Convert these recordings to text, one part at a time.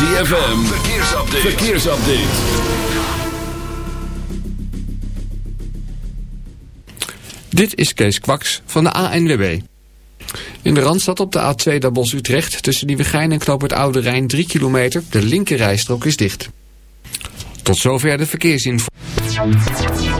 ZFM, verkeersupdate. verkeersupdate. Dit is Kees Kwaks van de ANWB. In de Randstad op de A2 Dabos Utrecht tussen Nieuwegein en Knoop het Oude Rijn 3 kilometer. De linkerrijstrook is dicht. Tot zover de verkeersinformatie.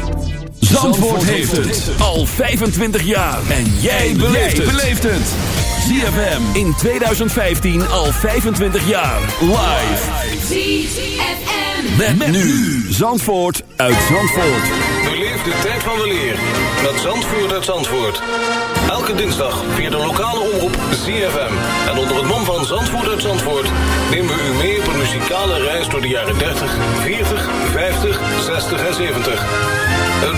Zandvoort heeft het al 25 jaar. En jij beleeft het. ZFM in 2015 al 25 jaar. Live. ZFM. Met, nu Zandvoort uit Zandvoort. Beleef de tijd van weleer met Zandvoort uit Zandvoort. Elke dinsdag via de lokale omroep ZFM. En onder het mom van Zandvoort uit Zandvoort... nemen we u mee op een muzikale reis door de jaren 30, 40, 50, 60 en 70. Een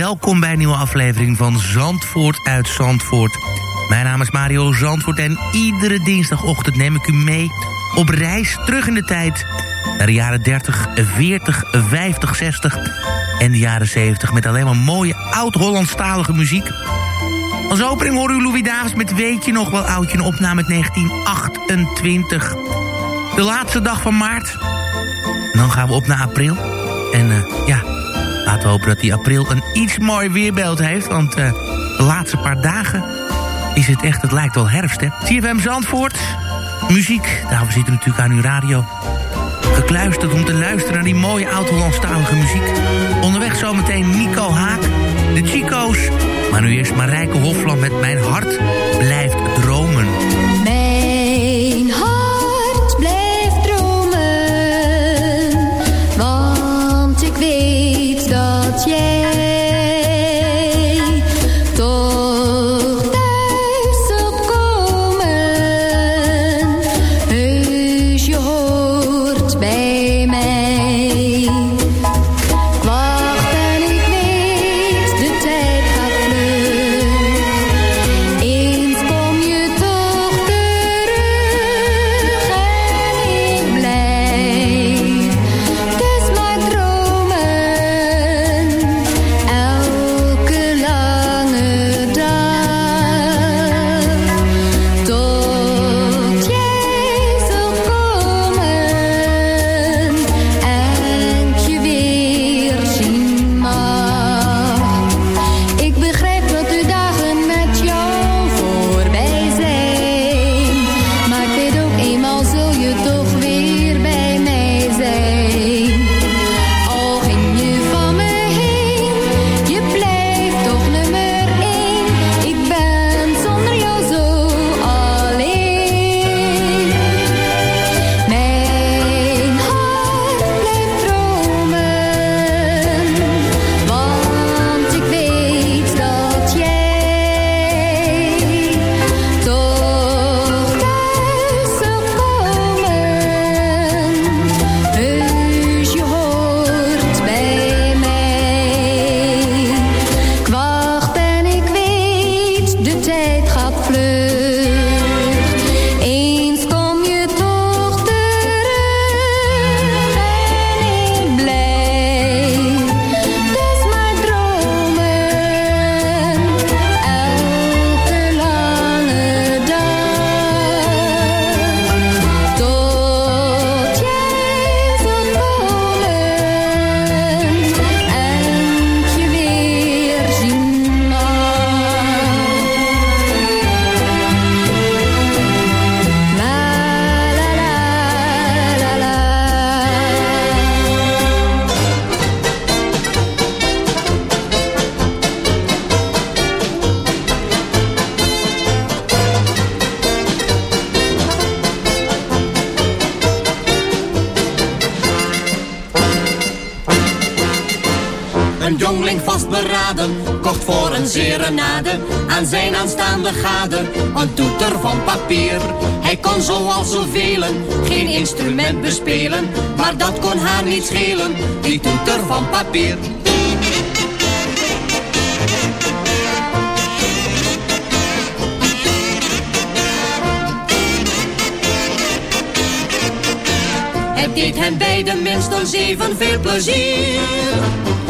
welkom bij een nieuwe aflevering van Zandvoort uit Zandvoort. Mijn naam is Mario Zandvoort en iedere dinsdagochtend neem ik u mee op reis terug in de tijd... naar de jaren 30, 40, 50, 60 en de jaren 70... met alleen maar mooie oud-Hollandstalige muziek. Als opening horen u Louis Davis met Weet je nog wel oudje... een opname uit 1928. De laatste dag van maart. En dan gaan we op naar april. En eh, ja, laten we hopen dat die april een iets mooi weerbeeld heeft. Want eh, de laatste paar dagen is het echt, het lijkt wel herfst, hè. CFM Zandvoort, muziek, daarvoor zit u natuurlijk aan uw radio. Gekluisterd om te luisteren naar die mooie oud-Hollandstalige muziek. Onderweg zometeen Nico Haak, de Chico's. Maar nu eerst Marijke Hofland met Mijn Hart een toeter van papier. Hij kon zoals zoveel geen instrument bespelen, maar dat kon haar niet schelen, die toeter van papier. Het deed hen beiden minstens even veel plezier.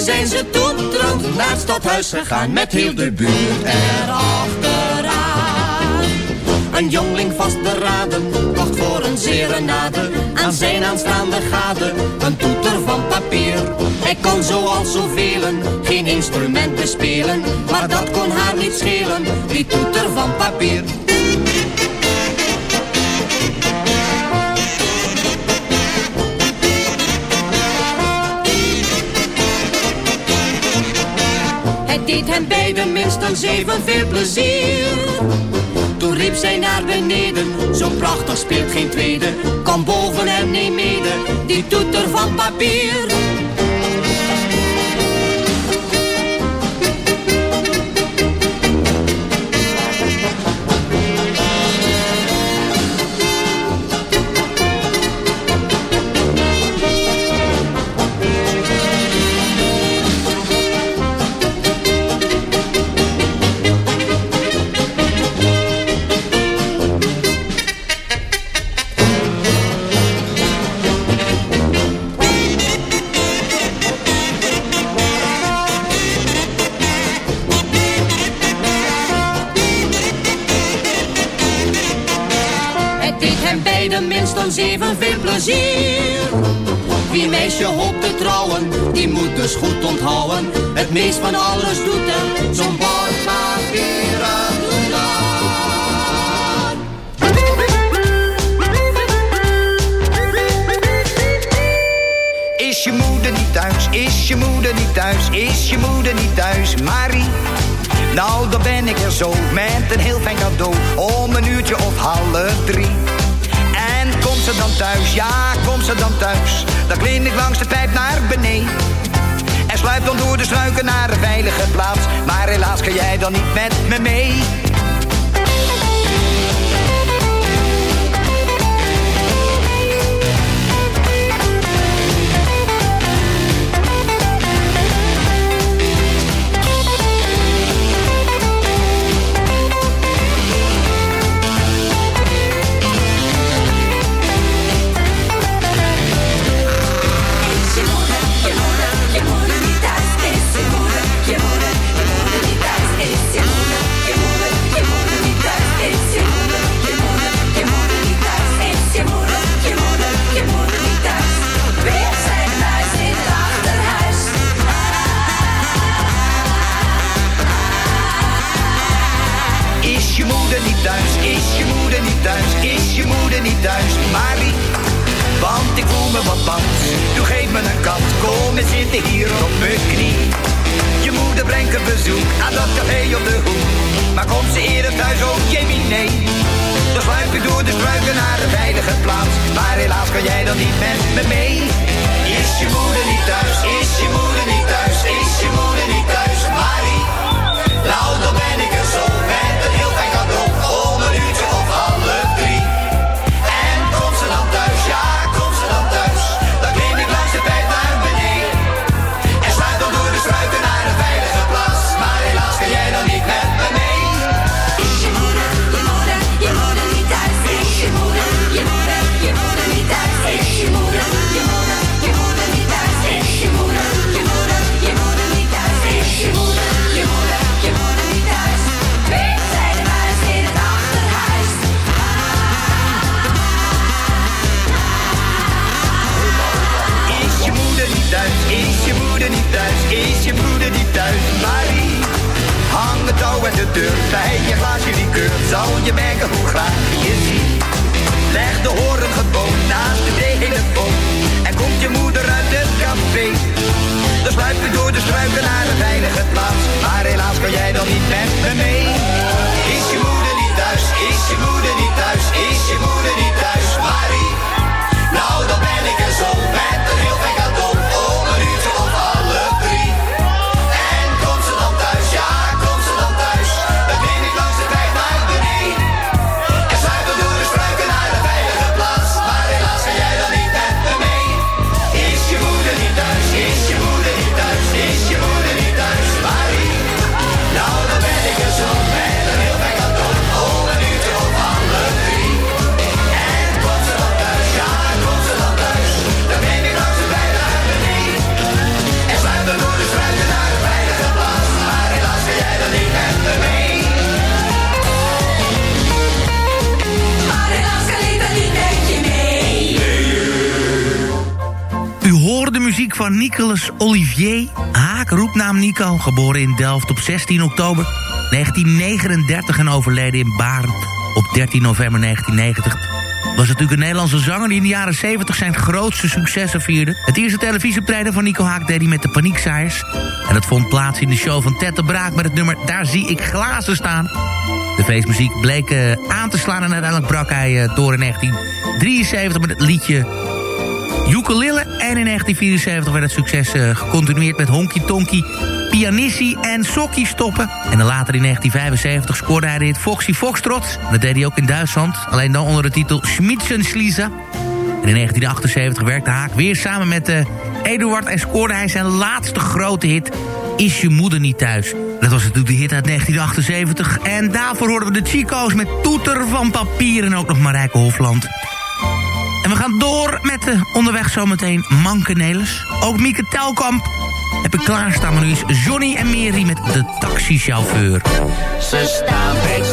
Toen zijn ze toetrand naar het stadhuis gegaan met heel de buurt erachteraan. Een jongling vastberaden, kocht voor een serenade aan zijn aanstaande gade een toeter van papier. Hij kon zoals zoveel geen instrument bespelen, maar dat kon haar niet schelen, die toeter van papier. Het deed hen beiden minstens even veel plezier. Toen riep zij naar beneden, zo prachtig speelt geen tweede. Kom boven en neem mede, die toeter van papier. Het meest van alles doet er zo'n doener. Is je moeder niet thuis? Is je moeder niet thuis? Is je moeder niet thuis? Marie? Nou, dan ben ik er zo met een heel fijn cadeau om een uurtje of half drie. En komt ze dan thuis? Ja, komt ze dan thuis? Dan klim ik langs de pijp naar beneden. Sluip dan door de struiken naar een veilige plaats. Maar helaas kan jij dan niet met me mee. Je moeder niet thuis? Is je moeder niet thuis? Is je moeder niet thuis? Marie, want ik voel me wat bang. Doe geef me een kat, kom en zitten hier op mijn knie. Je moeder brengt een bezoek aan dat café op de hoek. Maar komt ze eerder thuis, oh Jamie, nee. Dan sluip ik door de struiken naar een veilige plaats. Maar helaas kan jij dan niet met me mee. Is je moeder niet thuis? Is je moeder niet thuis? Is je moeder niet thuis? Marie, nou dan ben ik Is je moeder niet thuis? Marie, hang het touw en de deur bij je glaasje likeur. Zal je merken hoe graag je zie. Leg de horen gewoon naast de telefoon. En komt je moeder uit het café. Dan sluip je door de struiken naar een veilige plaats. Maar helaas kan jij dan niet met me mee. Is je moeder niet thuis? Is je moeder niet thuis? Is je moeder niet thuis? Marie, nou dan ben ik er zo met een heel fijn Nicolas Olivier Haak, roepnaam Nico. Geboren in Delft op 16 oktober 1939 en overleden in Baarn op 13 november 1990 was natuurlijk een Nederlandse zanger die in de jaren 70 zijn grootste successen vierde. Het eerste televisieoptreden van Nico Haak deed hij met de Paniekzaaiers. En dat vond plaats in de show van Ted de Braak met het nummer Daar zie ik glazen staan. De feestmuziek bleek uh, aan te slaan en uiteindelijk brak hij uh, door in 1973 met het liedje Ukulele. En in 1974 werd het succes uh, gecontinueerd met Honky Tonky, Pianissi en Sokkie stoppen. En later in 1975 scoorde hij dit Foxy Foxtrot. Dat deed hij ook in Duitsland, alleen dan onder de titel Schmitzensliese. En in 1978 werkte Haak weer samen met uh, Eduard en scoorde hij zijn laatste grote hit... Is je moeder niet thuis? Dat was natuurlijk de hit uit 1978. En daarvoor hoorden we de Chico's met Toeter van Papier en ook nog Marijke Hofland. We gaan door met de onderweg zometeen Mankenelis. Ook Mieke Telkamp heb ik klaarstaan. Maar nu is Johnny en Mary met de taxichauffeur. Ze staan bij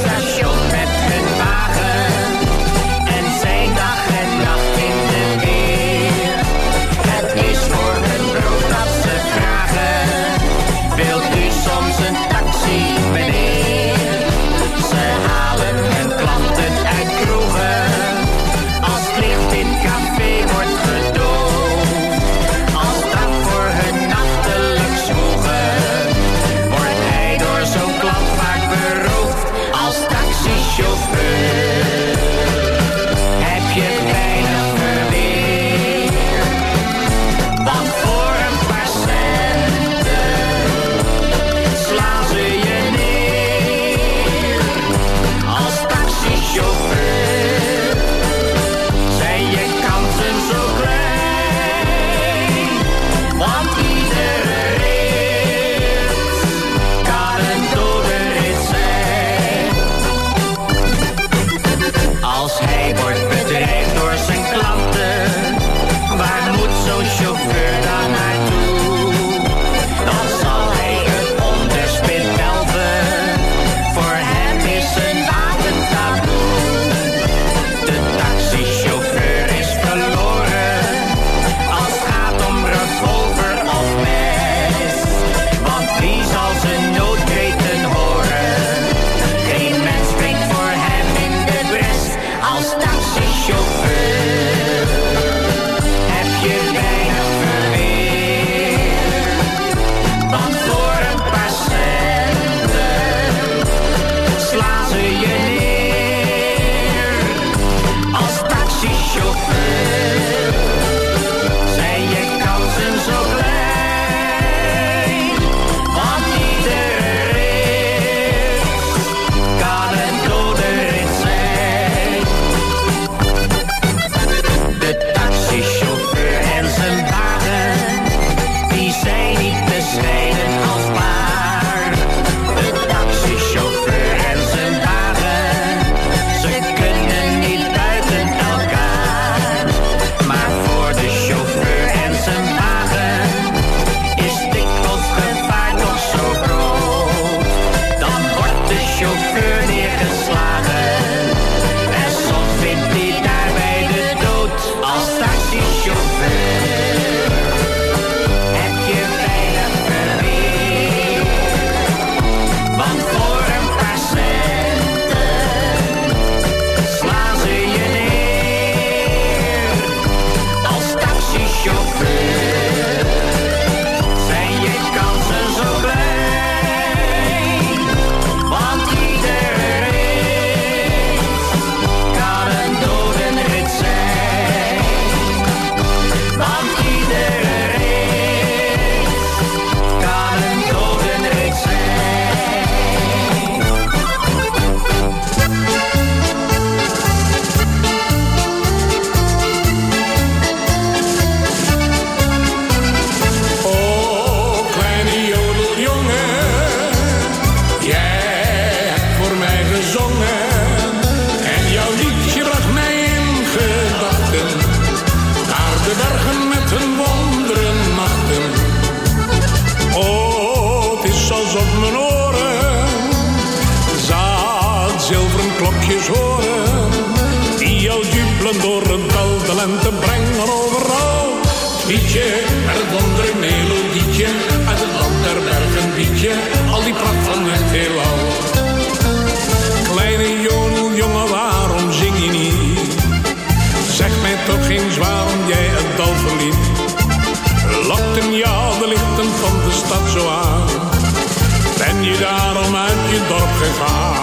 dorp gegaan?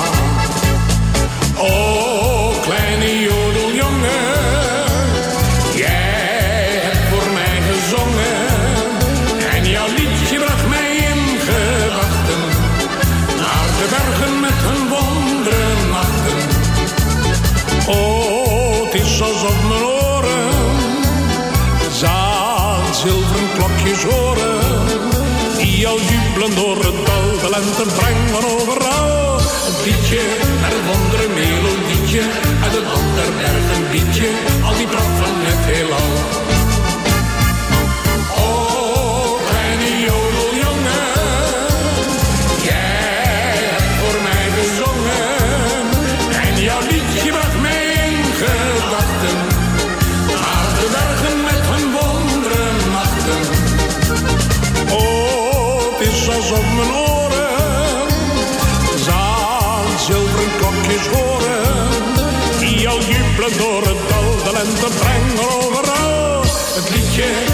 Oh, kleine jodeljongen, jij hebt voor mij gezongen. En jouw liedje bracht mij in gedachten naar de bergen met hun wonderen nachten. Oh, het is alsof mijn oren zaad zilveren klokjes horen. Die al jubelen door het dal, de lente van. Het liedje. Het wondere melodietje, uit het land der bergen liedje, al die pracht brengen overal. Het liedje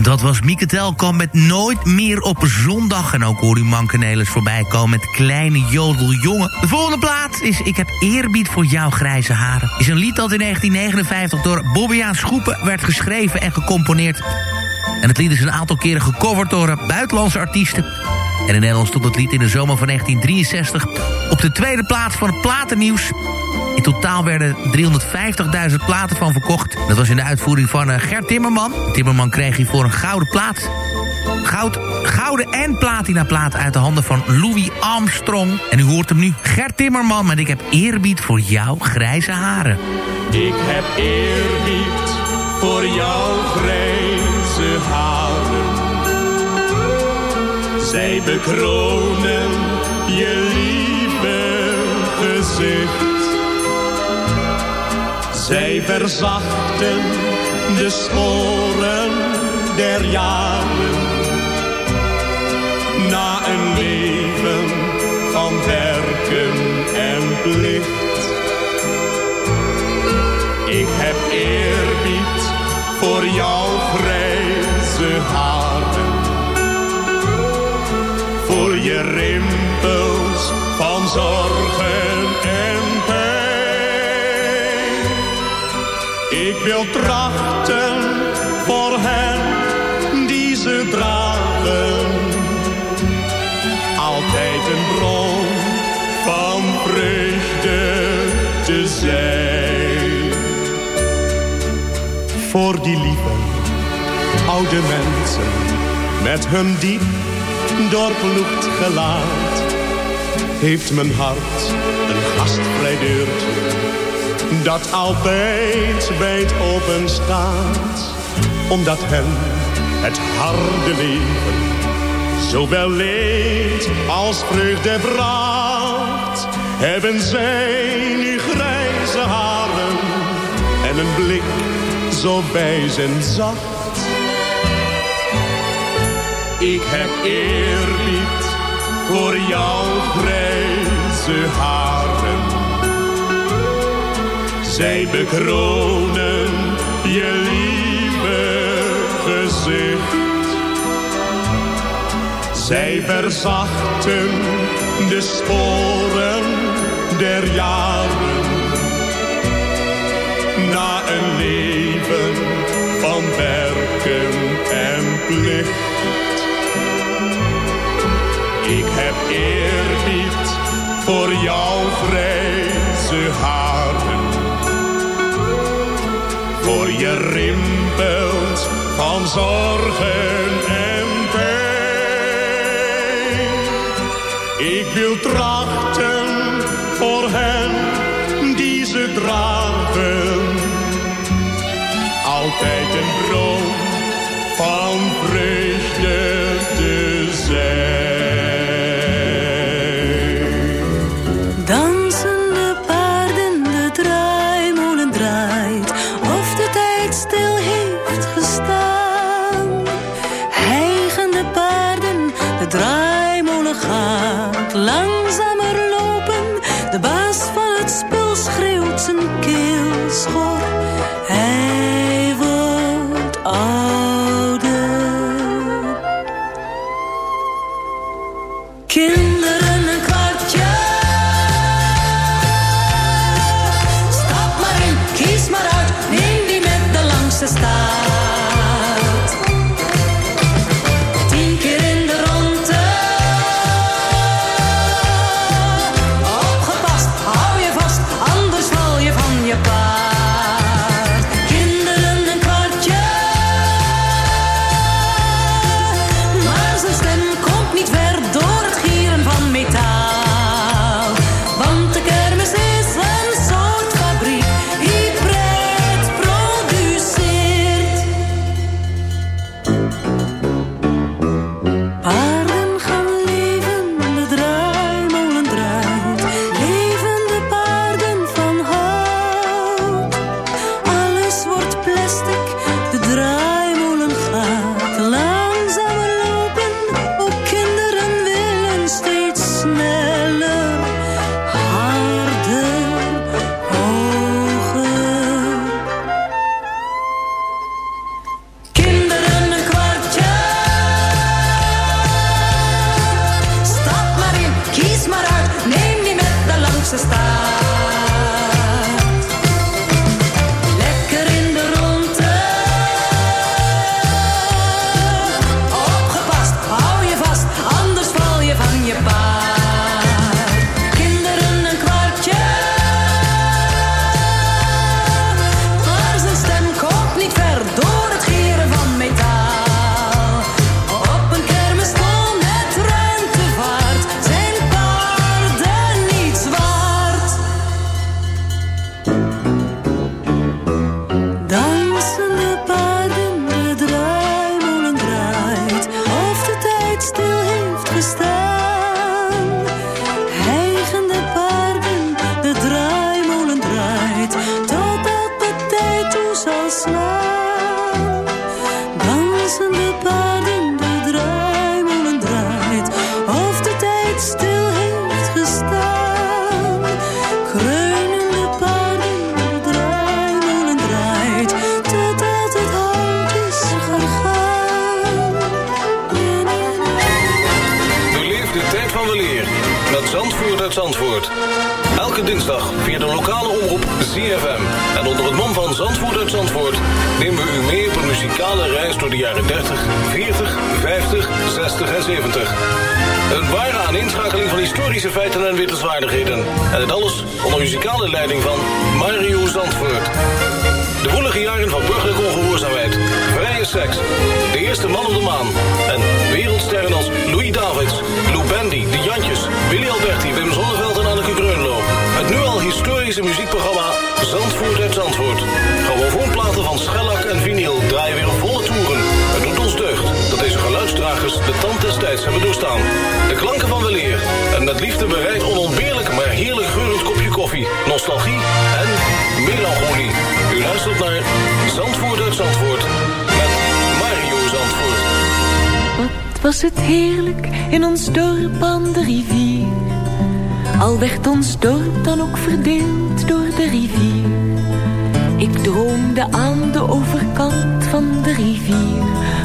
En dat was Mieke Telkamp met Nooit meer op zondag. En ook hoor u Mankenelis voorbij komen met Kleine Jodeljongen. De volgende plaat is Ik heb eerbied voor jouw grijze haren. Is een lied dat in 1959 door Bobbejaan Schoepen werd geschreven en gecomponeerd. En het lied is een aantal keren gecoverd door eh, buitenlandse artiesten. En in Nederland stond het lied in de zomer van 1963 op de tweede plaats van het platennieuws. In totaal werden 350.000 platen van verkocht. Dat was in de uitvoering van eh, Gert Timmerman. Timmerman kreeg hiervoor een gouden plaat. Goud, gouden en platina plaat uit de handen van Louis Armstrong. En u hoort hem nu, Gert Timmerman, met ik heb eerbied voor jouw grijze haren. Ik heb eerbied voor jouw grijze haren. Zij bekronen je lieve gezicht. Zij verzachten de sporen der jaren. Na een leven van werken en plicht. Ik heb eerbied voor jouw grijze haren. Voor je rimpels van zorg Ik wil trachten voor hen die ze dragen. Altijd een bron van vreugde te zijn. Voor die lieve oude mensen met hun diep doorploegd gelaat. Heeft mijn hart een gastvrij deurtje dat altijd wijd open staat. Omdat hen het harde leven zowel leed als vreugde bracht. Hebben zij nu grijze haren en een blik zo wijs zacht. Ik heb eerbied voor jouw grijze haren. Zij bekronen je lieve gezicht. Zij verzachten de sporen der jaren. Na een leven van werken en plicht. Ik heb eerbied je rimpels van zorgen en pijn. Ik wil trachten voor hen die ze dragen. Altijd een bron van vreugde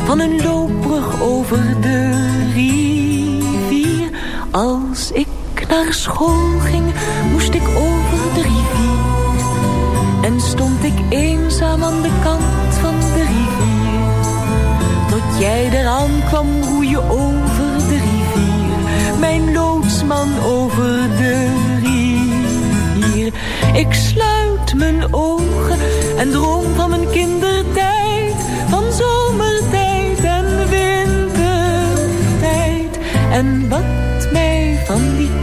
Van een loopbrug over de rivier. Als ik naar school ging, moest ik over de rivier. En stond ik eenzaam aan de kant van de rivier. Tot jij eraan kwam roeien over de rivier. Mijn loodsman over de rivier. Ik sluit mijn ogen en droom van mijn kindertijd.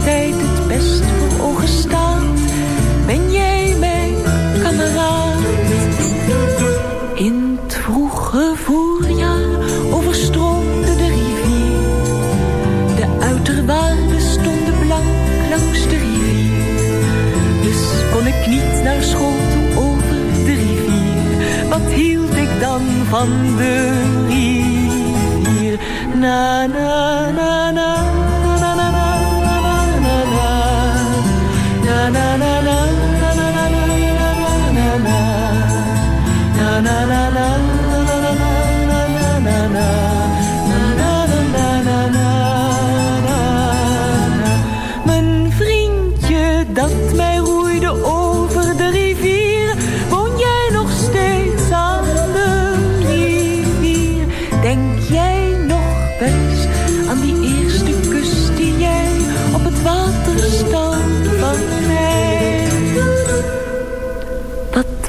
Tijd het best voor ogen staat. Ben jij mijn kameraad? In het vroege voorjaar overstroomde de rivier. De uiterwaarden stonden blank langs de rivier. Dus kon ik niet naar school toe over de rivier. Wat hield ik dan van de rivier? Na na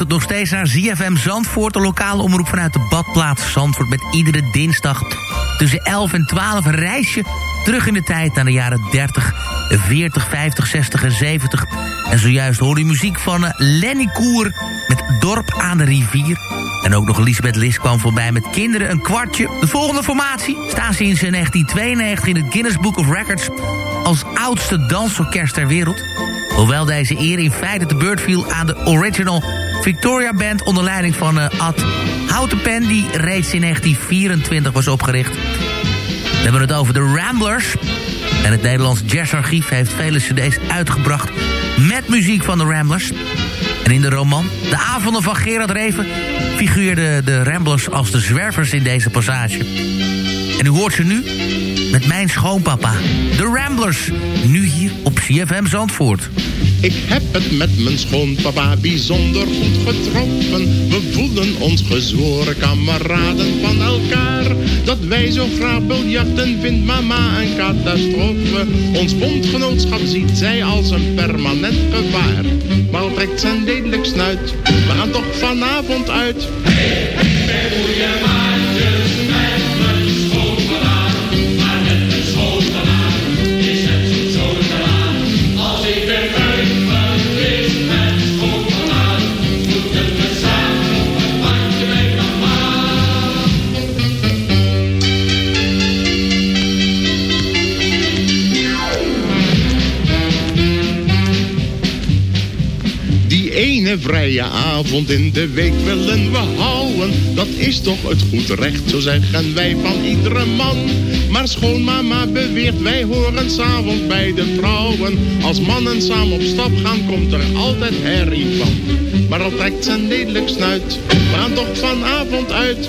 luistert nog steeds naar ZFM Zandvoort, de lokale omroep vanuit de badplaats Zandvoort... met iedere dinsdag tussen 11 en 12 een reisje terug in de tijd naar de jaren 30, 40, 50, 60 en 70. En zojuist hoorde u muziek van eh, Lenny Koer met Dorp aan de Rivier. En ook nog Elisabeth Lis kwam voorbij met Kinderen een kwartje. De volgende formatie staan sinds 1992 in het Guinness Book of Records... als oudste dansorkest ter wereld. Hoewel deze eer in feite te beurt viel aan de original Victoria Band... onder leiding van uh, Ad Houtenpen, die reeds in 1924 was opgericht. We hebben het over de Ramblers. En het Nederlands Jazzarchief heeft vele cd's uitgebracht... met muziek van de Ramblers. En in de roman De Avonden van Gerard Reven... figuurden de Ramblers als de zwervers in deze passage. En u hoort ze nu met mijn schoonpapa. De Ramblers, nu hier op CFM Zandvoort. Ik heb het met mijn schoonpapa bijzonder goed getroffen. We voelden ons gezworen kameraden van elkaar. Dat wij zo graag biljarten vindt mama een catastrofe. Ons bondgenootschap ziet zij als een permanent gevaar. Maar trekt zijn lelijk snuit, we gaan toch vanavond uit. Ene vrije avond in de week willen we houden. Dat is toch het goed recht, zo zeggen wij van iedere man. Maar schoonmama beweert, wij horen s'avonds bij de vrouwen. Als mannen samen op stap gaan, komt er altijd herrie van. Maar al trekt zijn lelijk snuit, we gaan toch vanavond uit.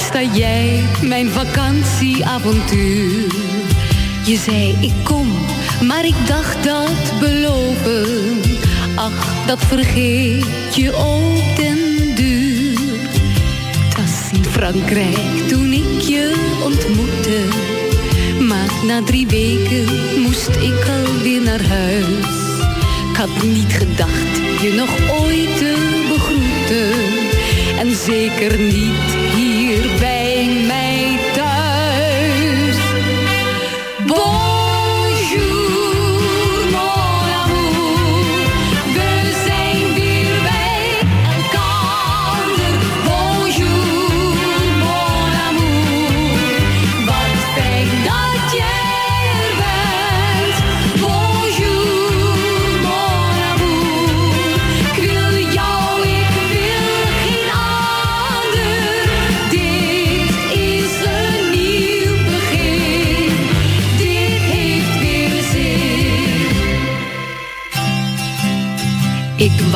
sta jij, mijn vakantieavontuur. Je zei ik kom, maar ik dacht dat beloven. Ach, dat vergeet je ook den duur. Het was in Frankrijk toen ik je ontmoette. Maar na drie weken moest ik alweer naar huis. Ik had niet gedacht je nog ooit te begroeten. En zeker niet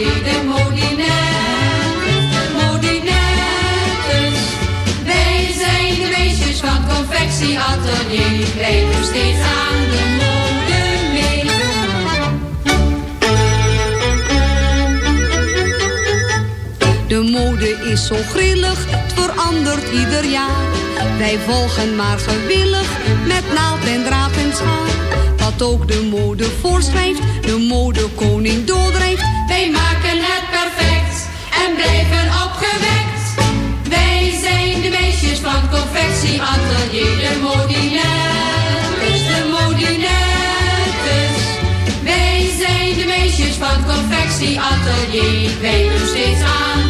atelier, de modinettes, modinettes. Wij zijn de meisjes van het confectieatelier, wij doen steeds aan de mode mee. De mode is zo grillig, het verandert ieder jaar. Wij volgen maar gewillig, met naald en draad en schaar. Ook de mode voorschrijft, de modekoning doordrijft. Wij maken het perfect en blijven opgewekt. Wij zijn de meisjes van het confectieatelier, de modinettes, de modinettes. Wij zijn de meisjes van het confectieatelier, wij doen steeds aan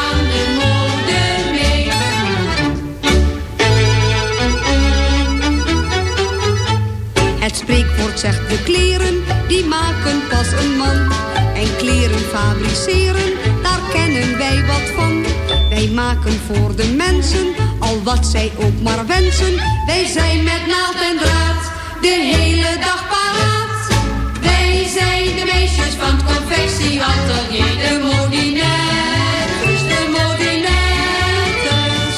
spreekwoord zegt de kleren, die maken pas een man. En kleren fabriceren, daar kennen wij wat van. Wij maken voor de mensen, al wat zij ook maar wensen. Wij zijn met naald en draad, de hele dag paraat. Wij zijn de meisjes van het confectieatelier, de modinettes, de modinettes.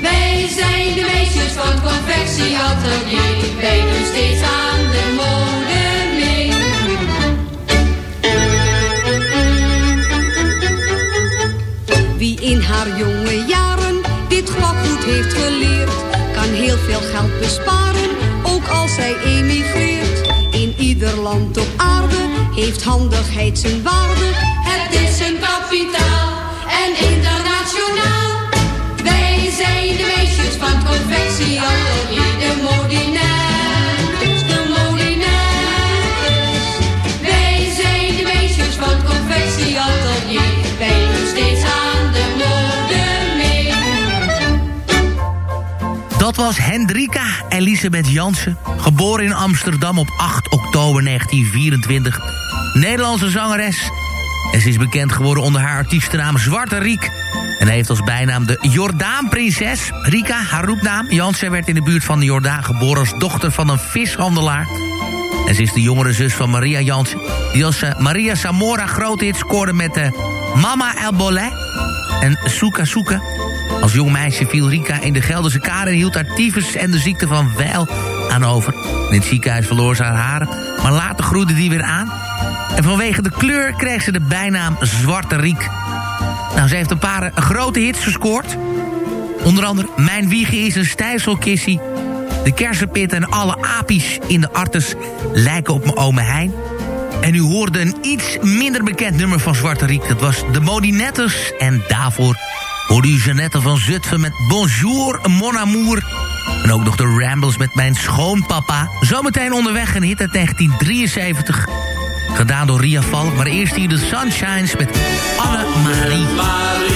Wij zijn de meisjes van het confectieatelier, wij doen steeds aan kan heel veel geld besparen, ook als zij emigreert. In ieder land op aarde heeft handigheid zijn waarde. Het is een kapitaal en internationaal. Wij zijn de meisjes van het confectieatelier, de modinettes, Dat was Hendrika Elisabeth Jansen, geboren in Amsterdam op 8 oktober 1924. Nederlandse zangeres. En ze is bekend geworden onder haar artiestennaam Zwarte Riek. En heeft als bijnaam de Jordaanprinses. Rika, haar roepnaam. Jansen werd in de buurt van de Jordaan geboren als dochter van een vishandelaar. En ze is de jongere zus van Maria Jansen. Die als eh, Maria Zamora grote hit scoorde met eh, Mama El Bolet en Soeka Soeka. Als jong meisje viel Rika in de Gelderse kade en hield haar tyfus en de ziekte van Weil aan over. In het ziekenhuis verloor ze haar haren, maar later groeide die weer aan. En vanwege de kleur kreeg ze de bijnaam Zwarte Riek. Nou, ze heeft een paar eh, grote hits gescoord. Onder andere Mijn wiegje is een stijfselkissie. De kersenpit en alle apies in de artes lijken op mijn ome Hein. En u hoorde een iets minder bekend nummer van Zwarte Riek. Dat was De Modinettes. En daarvoor hoorde u Jeannette van Zutphen met Bonjour Mon Amour. En ook nog de Rambles met Mijn Schoonpapa. Zometeen onderweg een hit uit 1973. Gedaan door Ria Valk. Maar eerst hier de Sunshines met Anne-Marie.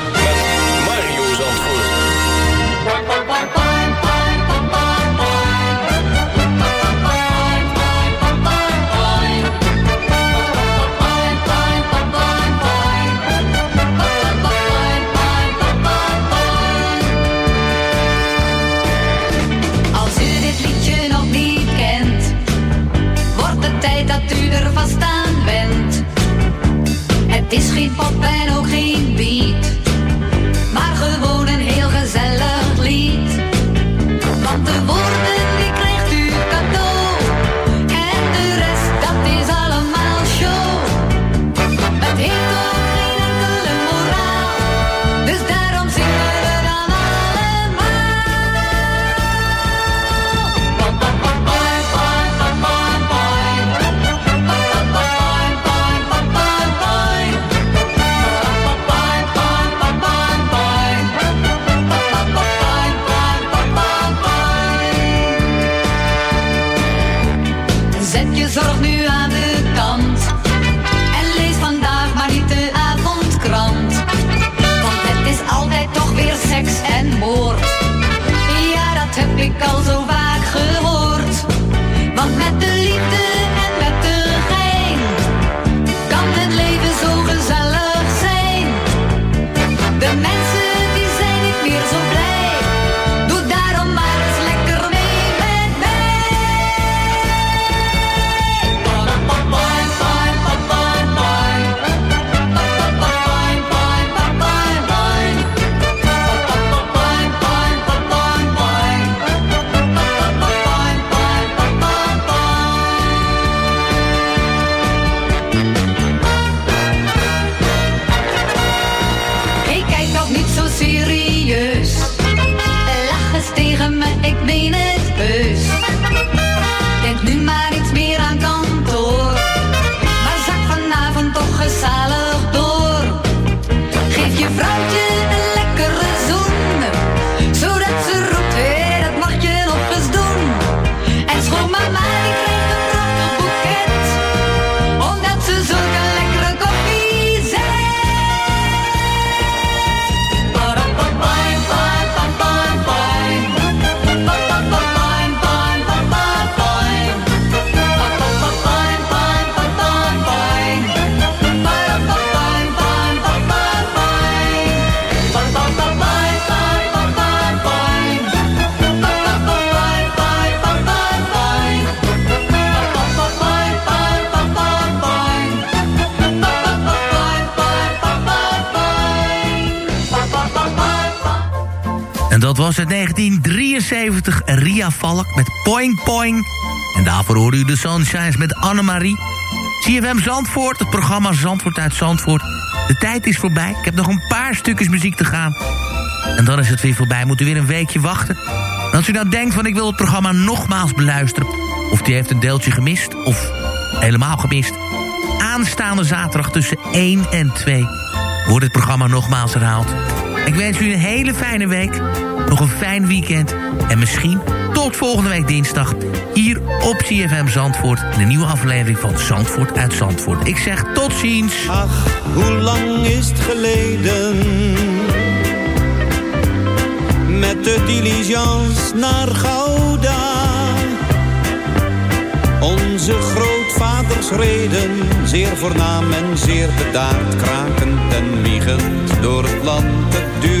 Is geen pop en ook 1973 Ria Valk met Poing Poing. En daarvoor hoorde u de Sunshines met Annemarie. CFM Zandvoort, het programma Zandvoort uit Zandvoort. De tijd is voorbij. Ik heb nog een paar stukjes muziek te gaan. En dan is het weer voorbij. Moet u weer een weekje wachten. En als u nou denkt van ik wil het programma nogmaals beluisteren... of die heeft een deeltje gemist, of helemaal gemist... aanstaande zaterdag tussen 1 en 2 wordt het programma nogmaals herhaald. Ik wens u een hele fijne week, nog een fijn weekend... en misschien tot volgende week dinsdag hier op CFM Zandvoort... een nieuwe aflevering van Zandvoort uit Zandvoort. Ik zeg tot ziens. Ach, hoe lang is het geleden? Met de diligence naar Gouda. Onze grootvaders reden, zeer voornaam en zeer bedaard, krakend en wiegend door het land. Het duurde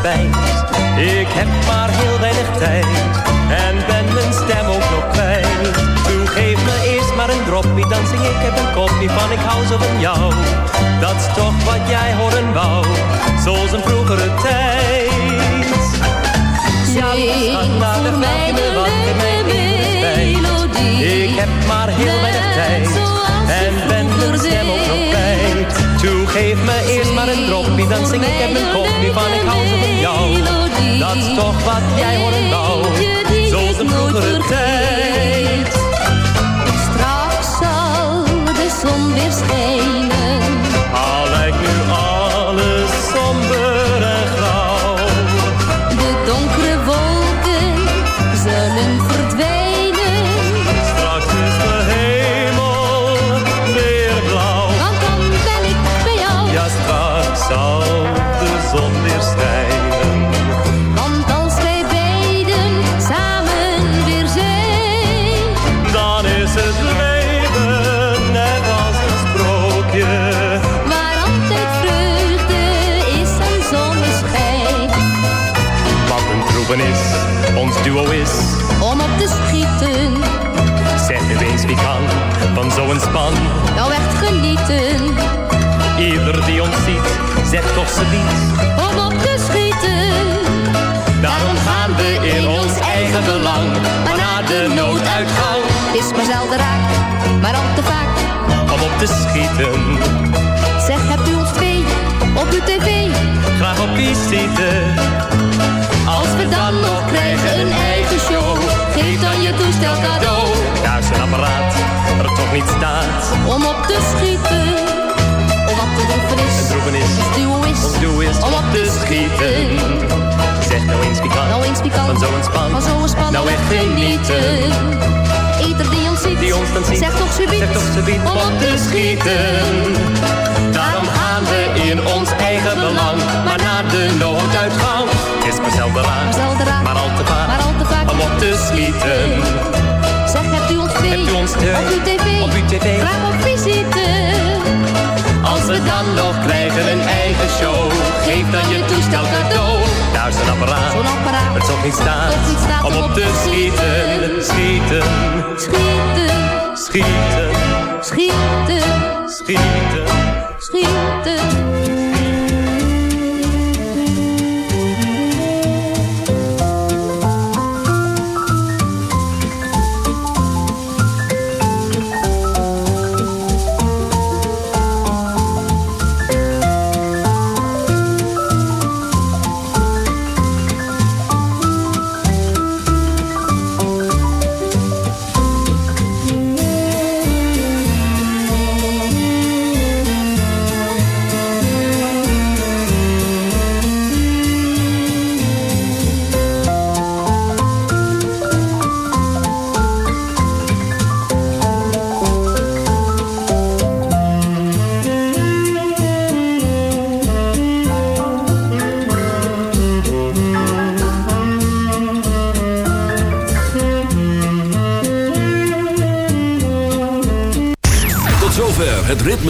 Ik heb maar heel weinig tijd en ben mijn stem ook nog kwijt. Toen geef me eerst maar een droppie, dan zing ik heb een kopje van ik hou zo van jou. Dat is toch wat jij horen wou, zoals een vroegere tijd. Ja, schat, nou dan vraag je me wat, respijt. Ik heb maar heel weinig tijd en ben mijn stem ook nog kwijt. Geef me eerst maar een droppie, dan zing ik heb een kopje van ik hou zo van jou. Dat is toch wat jij horen wou, zoals een vroegere tijd. Straks zal de zon weer schijnen. Zo'n span. nou echt genieten. Ieder die ons ziet, zegt toch ze niet. Om op te schieten. Daarom gaan we in ons eigen belang. Maar na de nooduitgang, Het is maar zelden raak, maar al te vaak. om op te schieten. Zeg, hebt u ons twee op uw tv? Graag op wie zitten. Als we dan nog krijgen een eigen show, geef dan je toestel cadeau. Juist een apparaat, er toch niet staat. Om op te schieten, of wat te droeven is. Een droeven is, duo is, doel is om op te schieten. Zeg nou eens wie kan, Nou eens pikant, van zo'n span. van zo'n span, Nou echt genieten. Ieder die ons ziet, Die ons dan ziet, zeg toch subiet, zeg om op te schieten. Daarom gaan we in ons eigen belang, maar na de nooduitgang is maar zelden maar al te vaak, maar al te vaak om op te schieten. Zeg, hebt u ons? Hebt u ons? Op uw tv? Op uw tv? Graag op visite. Als we dan nog krijgen een eigen show, geef dan je toestel cadeau. Daar is een apparaat, Zo'n apparaat. het zal niet staan, om op te schieten. Schieten, Schieten, schieten, schieten, schieten. schieten.